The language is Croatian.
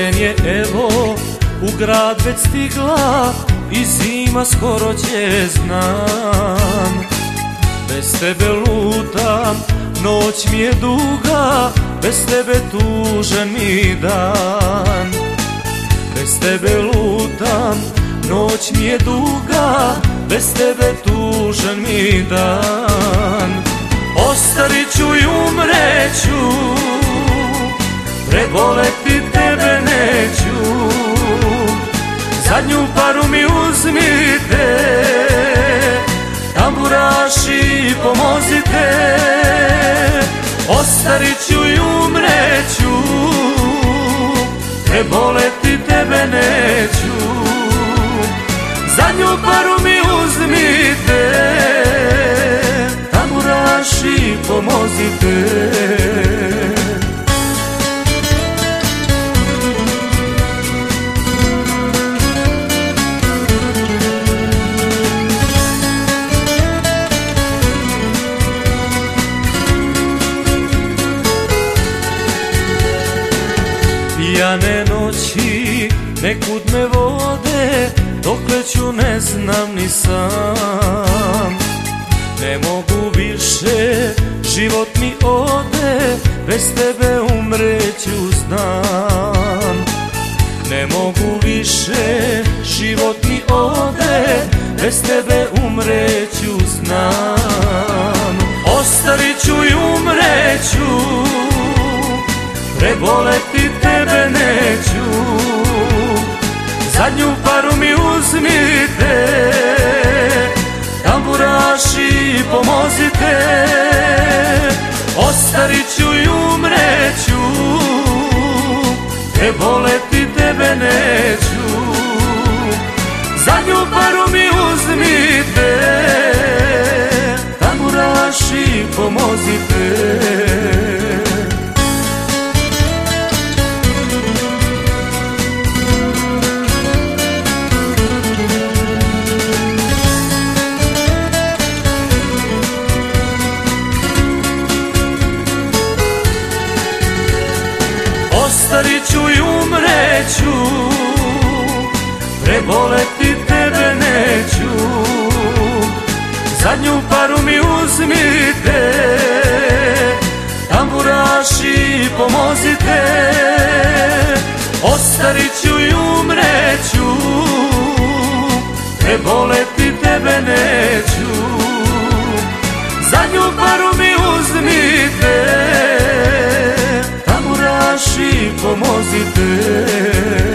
je evo u grad već stigla I zima skoro će znam Bez tebe lutam, noć mi je duga Bez tebe tužan mi dan. Bez tebe lutam, noć mi je duga Bez tebe tužan mi dan. Ostarit ću i umreću Preboleti Zadnju paru mi uzmite Tamburaši pomozite. Ostarit ću i umreću Preboleti tebe neću. Zadnju paru mi uzmite Tamburaši pomozite Pijane noći nekud me vode Dokle ću ne znam ni sam. Ne mogu više, život mi ode Bez tebe umreću znam. Ne mogu više, život mi ode Bez tebe umreću znam. Ostavit ću i umreću Preboleti Zadnju paru mi uzmite Tamburaši pomozite. Ostarit ću i umreću Preboleti tebe neću. Zadnju paru mi uzmite umreću Preboleti tebe neću. Zadnju paru mi uzmite Tamburaši pomozite. Ostarit ću i umreću Preboleti frumosități